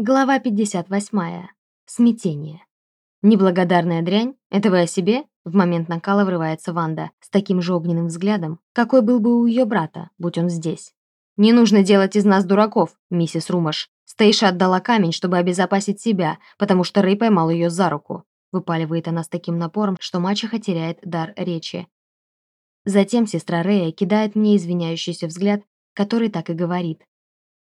Глава 58. Смятение. Неблагодарная дрянь? Это вы о себе? В момент накала врывается Ванда с таким же огненным взглядом, какой был бы у ее брата, будь он здесь. «Не нужно делать из нас дураков, миссис Румаш. Стейша отдала камень, чтобы обезопасить себя, потому что Рэй поймал ее за руку». Выпаливает она с таким напором, что мачеха теряет дар речи. Затем сестра Рэя кидает мне извиняющийся взгляд, который так и говорит.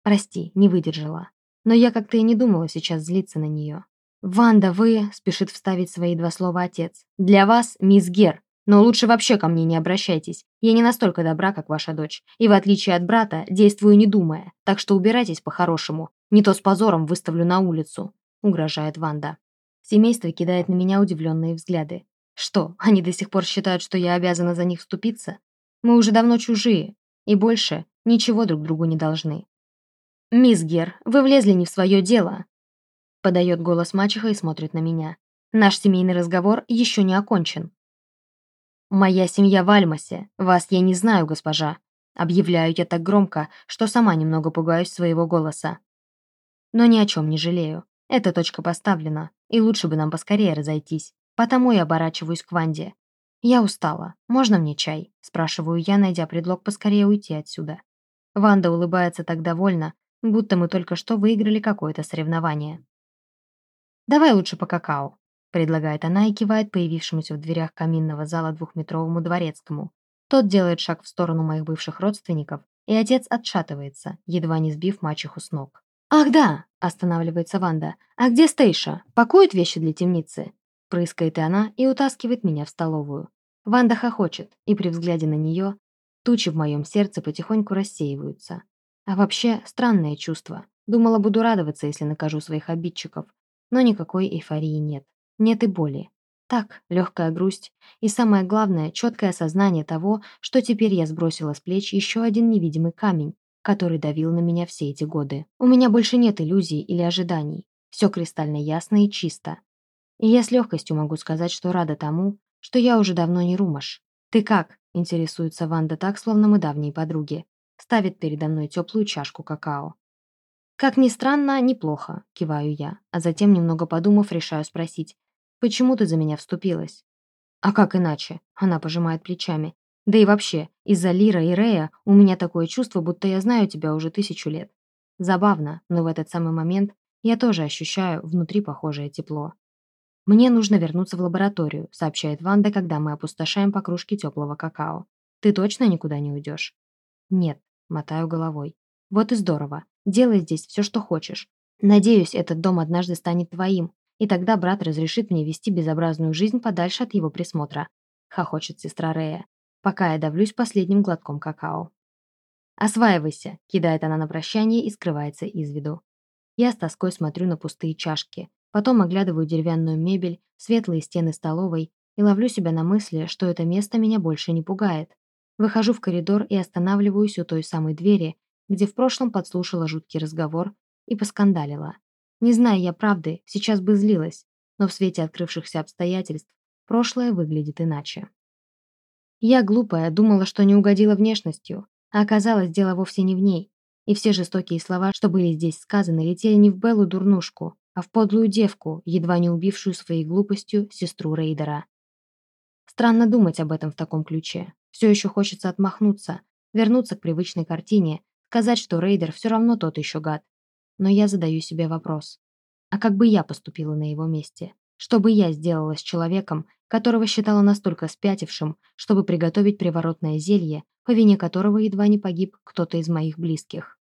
«Прости, не выдержала. Но я как-то и не думала сейчас злиться на нее. «Ванда, вы...» — спешит вставить свои два слова отец. «Для вас, мисс Гер. Но лучше вообще ко мне не обращайтесь. Я не настолько добра, как ваша дочь. И в отличие от брата, действую не думая. Так что убирайтесь по-хорошему. Не то с позором выставлю на улицу», — угрожает Ванда. Семейство кидает на меня удивленные взгляды. Что, они до сих пор считают, что я обязана за них вступиться? Мы уже давно чужие. И больше ничего друг другу не должны. «Мисс Гер, вы влезли не в свое дело», — подает голос мачеха и смотрит на меня. «Наш семейный разговор еще не окончен». «Моя семья в Альмасе. Вас я не знаю, госпожа». Объявляю я так громко, что сама немного пугаюсь своего голоса. Но ни о чем не жалею. Эта точка поставлена, и лучше бы нам поскорее разойтись. Потому я оборачиваюсь к Ванде. «Я устала. Можно мне чай?» – спрашиваю я, найдя предлог поскорее уйти отсюда. Ванда улыбается так довольно, будто мы только что выиграли какое-то соревнование. «Давай лучше по какао», — предлагает она и кивает появившемуся в дверях каминного зала двухметровому дворецкому. Тот делает шаг в сторону моих бывших родственников, и отец отшатывается, едва не сбив мачеху с ног. «Ах да!» – останавливается Ванда. «А где Стейша? Пакует вещи для темницы?» Прыскает и она и утаскивает меня в столовую. Ванда хохочет, и при взгляде на нее тучи в моем сердце потихоньку рассеиваются. А вообще, странное чувство. Думала, буду радоваться, если накажу своих обидчиков. Но никакой эйфории нет. Нет и боли. Так, легкая грусть. И самое главное, четкое осознание того, что теперь я сбросила с плеч еще один невидимый камень, который давил на меня все эти годы. У меня больше нет иллюзий или ожиданий. Все кристально ясно и чисто. И я с легкостью могу сказать, что рада тому, что я уже давно не румаш. «Ты как?» – интересуется Ванда так, словно мы давние подруги ставит передо мной теплую чашку какао. «Как ни странно, неплохо», – киваю я, а затем, немного подумав, решаю спросить, «Почему ты за меня вступилась?» «А как иначе?» – она пожимает плечами. «Да и вообще, из-за Лира и Рея у меня такое чувство, будто я знаю тебя уже тысячу лет. Забавно, но в этот самый момент я тоже ощущаю внутри похожее тепло. «Мне нужно вернуться в лабораторию», – сообщает Ванда, когда мы опустошаем по кружке теплого какао. «Ты точно никуда не уйдешь?» «Нет», Мотаю головой. Вот и здорово. Делай здесь все, что хочешь. Надеюсь, этот дом однажды станет твоим, и тогда брат разрешит мне вести безобразную жизнь подальше от его присмотра. Хохочет сестра Рея, пока я давлюсь последним глотком какао. «Осваивайся», — кидает она на прощание и скрывается из виду. Я с тоской смотрю на пустые чашки, потом оглядываю деревянную мебель, светлые стены столовой и ловлю себя на мысли, что это место меня больше не пугает. Выхожу в коридор и останавливаюсь у той самой двери, где в прошлом подслушала жуткий разговор и поскандалила. Не зная я правды, сейчас бы злилась, но в свете открывшихся обстоятельств прошлое выглядит иначе. Я, глупая, думала, что не угодила внешностью, а оказалось, дело вовсе не в ней. И все жестокие слова, что были здесь сказаны, летели не в Беллу дурнушку, а в подлую девку, едва не убившую своей глупостью сестру Рейдера. Странно думать об этом в таком ключе. Все еще хочется отмахнуться, вернуться к привычной картине, сказать, что Рейдер все равно тот еще гад. Но я задаю себе вопрос. А как бы я поступила на его месте? Что бы я сделала с человеком, которого считала настолько спятившим, чтобы приготовить приворотное зелье, по вине которого едва не погиб кто-то из моих близких?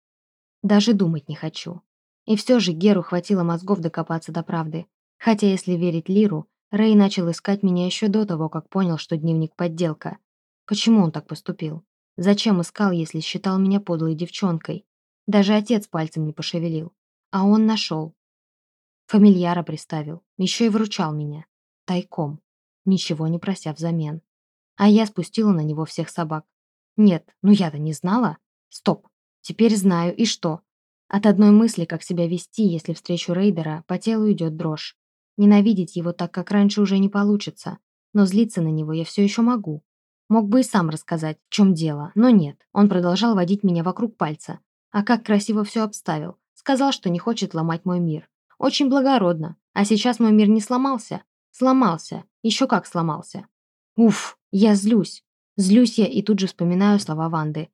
Даже думать не хочу. И все же Геру хватило мозгов докопаться до правды. Хотя, если верить Лиру, Рэй начал искать меня еще до того, как понял, что дневник – подделка. Почему он так поступил? Зачем искал, если считал меня подлой девчонкой? Даже отец пальцем не пошевелил. А он нашел. Фамильяра приставил. Еще и выручал меня. Тайком. Ничего не прося взамен. А я спустила на него всех собак. Нет, ну я-то не знала. Стоп. Теперь знаю. И что? От одной мысли, как себя вести, если встречу рейдера, по телу идет дрожь. Ненавидеть его так, как раньше, уже не получится. Но злиться на него я все еще могу. Мог бы и сам рассказать, в чем дело, но нет. Он продолжал водить меня вокруг пальца. А как красиво все обставил. Сказал, что не хочет ломать мой мир. Очень благородно. А сейчас мой мир не сломался? Сломался. Еще как сломался. Уф, я злюсь. Злюсь я и тут же вспоминаю слова Ванды.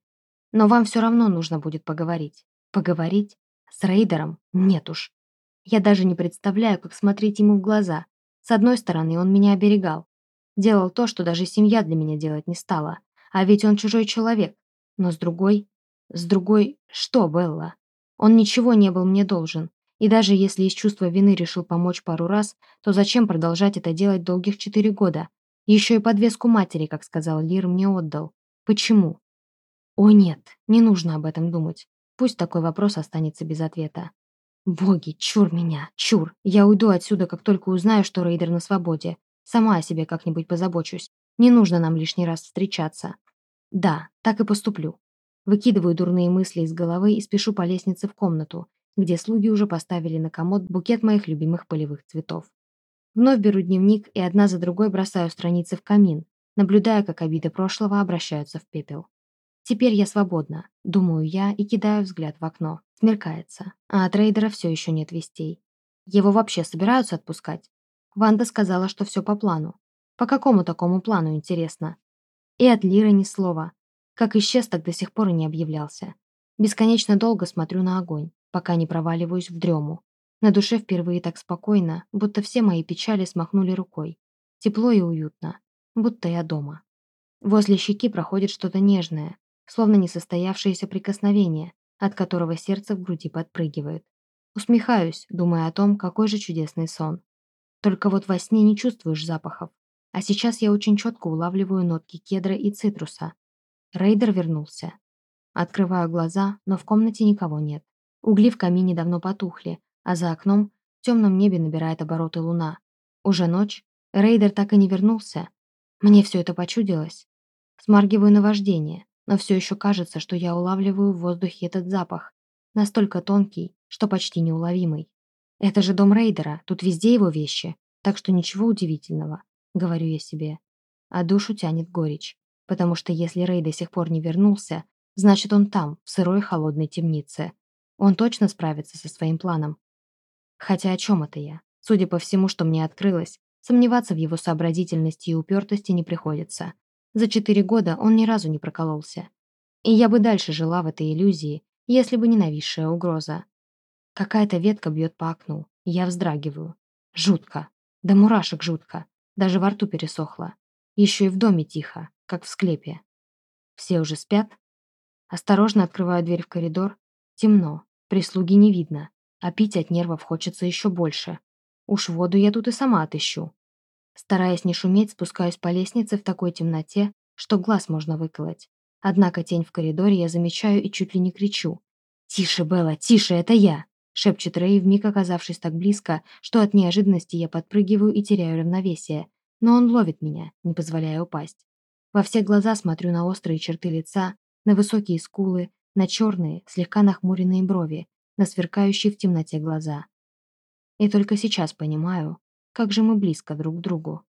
Но вам все равно нужно будет поговорить. Поговорить? С Рейдером? Нет уж. Я даже не представляю, как смотреть ему в глаза. С одной стороны, он меня оберегал. Делал то, что даже семья для меня делать не стала. А ведь он чужой человек. Но с другой... С другой... Что, Белла? Он ничего не был мне должен. И даже если из чувства вины решил помочь пару раз, то зачем продолжать это делать долгих четыре года? Еще и подвеску матери, как сказал Лир, мне отдал. Почему? О нет, не нужно об этом думать. Пусть такой вопрос останется без ответа. Боги, чур меня, чур. Я уйду отсюда, как только узнаю, что Рейдер на свободе. Сама о себе как-нибудь позабочусь. Не нужно нам лишний раз встречаться. Да, так и поступлю. Выкидываю дурные мысли из головы и спешу по лестнице в комнату, где слуги уже поставили на комод букет моих любимых полевых цветов. Вновь беру дневник и одна за другой бросаю страницы в камин, наблюдая, как обиды прошлого обращаются в пепел. Теперь я свободна, думаю я и кидаю взгляд в окно. Смеркается, а от рейдера все еще нет вестей. Его вообще собираются отпускать? Ванда сказала, что все по плану. По какому такому плану, интересно? И от Лиры ни слова. Как исчез, так до сих пор и не объявлялся. Бесконечно долго смотрю на огонь, пока не проваливаюсь в дрему. На душе впервые так спокойно, будто все мои печали смахнули рукой. Тепло и уютно, будто я дома. Возле щеки проходит что-то нежное, словно несостоявшееся прикосновение, от которого сердце в груди подпрыгивает. Усмехаюсь, думая о том, какой же чудесный сон. Только вот во сне не чувствуешь запахов. А сейчас я очень четко улавливаю нотки кедра и цитруса. Рейдер вернулся. Открываю глаза, но в комнате никого нет. Угли в камине давно потухли, а за окном в темном небе набирает обороты луна. Уже ночь. Рейдер так и не вернулся. Мне все это почудилось. Смаргиваю наваждение но все еще кажется, что я улавливаю в воздухе этот запах, настолько тонкий, что почти неуловимый. Это же дом рейдера, тут везде его вещи, так что ничего удивительного, говорю я себе. А душу тянет горечь, потому что если Рей до сих пор не вернулся, значит он там, в сырой холодной темнице. Он точно справится со своим планом. Хотя о чем это я? Судя по всему, что мне открылось, сомневаться в его сообразительности и упертости не приходится. За четыре года он ни разу не прокололся. И я бы дальше жила в этой иллюзии, если бы не нависшая угроза. Какая-то ветка бьет по окну. Я вздрагиваю. Жутко. Да мурашек жутко. Даже во рту пересохло. Еще и в доме тихо, как в склепе. Все уже спят? Осторожно открываю дверь в коридор. Темно. Прислуги не видно. А пить от нервов хочется еще больше. Уж воду я тут и сама отыщу. Стараясь не шуметь, спускаюсь по лестнице в такой темноте, что глаз можно выколоть. Однако тень в коридоре я замечаю и чуть ли не кричу. «Тише, Белла, тише, это я!» Шепчет Рэй, вмиг оказавшись так близко, что от неожиданности я подпрыгиваю и теряю равновесие. Но он ловит меня, не позволяя упасть. Во все глаза смотрю на острые черты лица, на высокие скулы, на черные, слегка нахмуренные брови, на сверкающие в темноте глаза. И только сейчас понимаю, как же мы близко друг к другу.